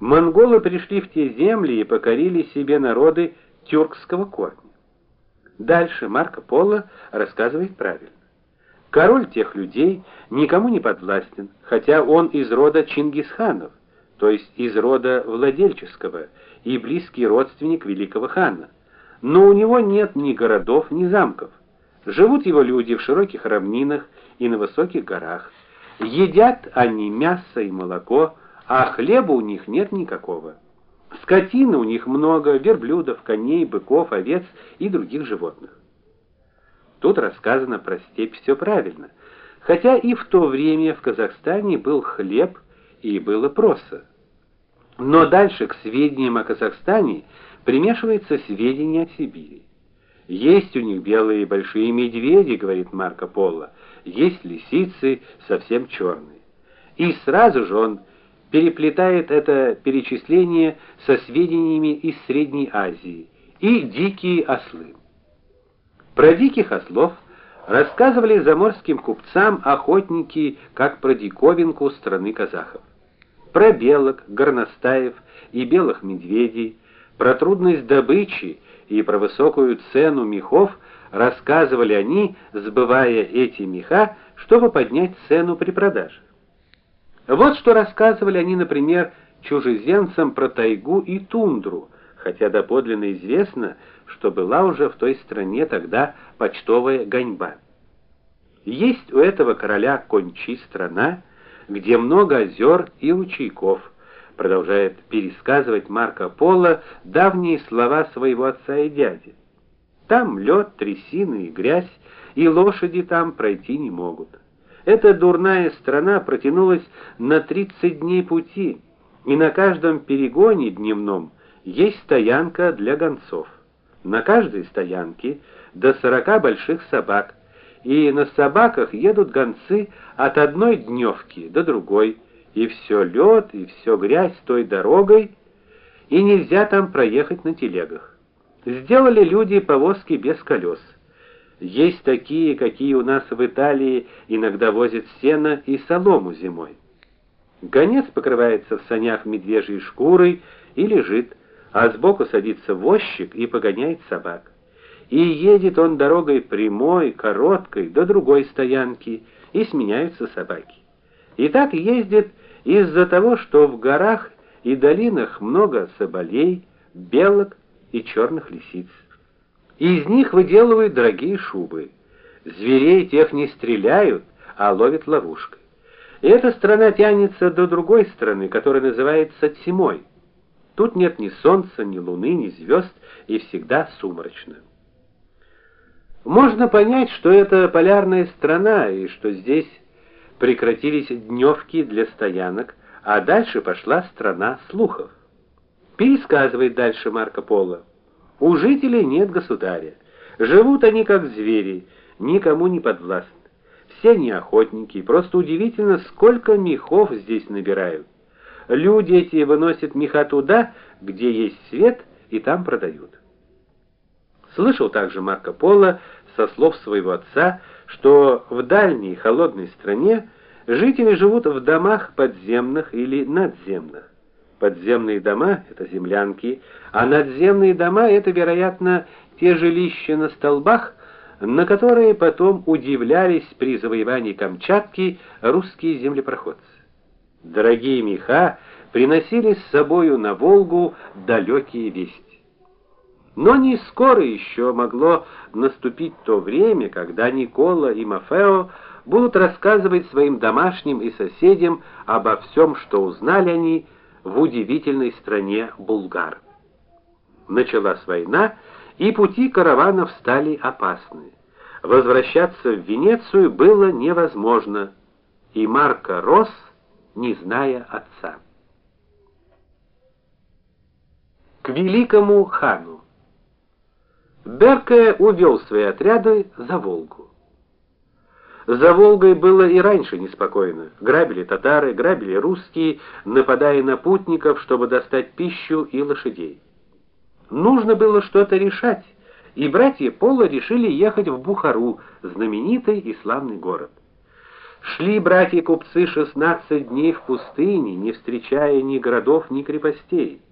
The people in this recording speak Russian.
Монголы пришли в те земли и покорили себе народы тюркского корня. Дальше Марко Поло рассказывает правильно. Король тех людей никому не подвластен, хотя он из рода Чингисханов, то есть из рода владельческого и близкий родственник великого хана. Но у него нет ни городов, ни замков. Живут его люди в широких равнинах и на высоких горах. Едят они мясо и молоко, а хлеба у них нет никакого. Скотины у них много: верблюдов, коней, быков, овец и других животных. Тут рассказано про степь все правильно. Хотя и в то время в Казахстане был хлеб и было проса. Но дальше к сведениям о Казахстане примешивается сведения о Сибири. Есть у них белые большие медведи, говорит Марко Поло, есть лисицы совсем черные. И сразу же он переплетает это перечисление со сведениями из Средней Азии и дикие ослы. Про диких ослов рассказывали заморским купцам охотники, как про диковинку страны казахов. Про белок, горностаев и белых медведей, про трудность добычи и про высокую цену мехов рассказывали они, сбывая эти меха, чтобы поднять цену при продаже. Вот что рассказывали они, например, чужеземцам про тайгу и тундру, хотя доподлинно известно, что была уже в той стране тогда почтовая гоньба. Есть у этого короля Кончи страна, где много озер и ручейков, продолжает пересказывать Марко Поло давние слова своего отца и дяди. Там лед, трясины и грязь, и лошади там пройти не могут. Эта дурная страна протянулась на 30 дней пути, и на каждом перегоне дневном есть стоянка для гонцов. На каждой стоянке до 40 больших собак, и на собаках едут гонцы от одной дневки до другой, и все лед, и все грязь той дорогой, и нельзя там проехать на телегах. Сделали люди повозки без колес. Есть такие, какие у нас в Италии иногда возят сено и солому зимой. Гонец покрывается в санях медвежьей шкурой и лежит, а сбоку садится возчик и погоняет собак. И едет он дорогой прямой, короткой до другой стоянки, и сменяются собаки. И так ездит из-за того, что в горах и долинах много соболей, белок и черных лисиц и из них выделывают дорогие шубы. Зверей тех не стреляют, а ловят ловушкой. И эта страна тянется до другой страны, которая называется Тьмой. Тут нет ни солнца, ни луны, ни звезд, и всегда сумрачно. Можно понять, что это полярная страна и что здесь прекратились дневки для стоянок, а дальше пошла страна слухов. Пересказывает дальше Марко Поло. У жителей нет государя. Живут они как звери, никому не подвластны. Все не охотники, просто удивительно, сколько мехов здесь набирают. Люди эти выносят меха туда, где есть свет, и там продают. Слышал также Марко Поло со слов своего отца, что в дальней холодной стране жители живут в домах подземных или надземных. Подземные дома это землянки, а надземные дома это, вероятно, те жилища на столбах, на которые потом удивлялись при завоевании Камчатки русские землепроходцы. Дорогие меха приносили с собою на Волгу далекие вести. Но не скоро еще могло наступить то время, когда Никола и Мафео будут рассказывать своим домашним и соседям обо всем, что узнали они в удивительной стране булгар. Началась война, и пути караванов стали опасны. Возвращаться в Венецию было невозможно, и Марко рос, не зная отца. К великому хану. Берке увел свои отряды за Волгу. За Волгой было и раньше неспокойно. Грабили татары, грабили русские, нападая на путников, чтобы достать пищу и лошадей. Нужно было что-то решать, и братья Пола решили ехать в Бухару, знаменитый и славный город. Шли братья-купцы 16 дней в пустыне, не встречая ни городов, ни крепостей.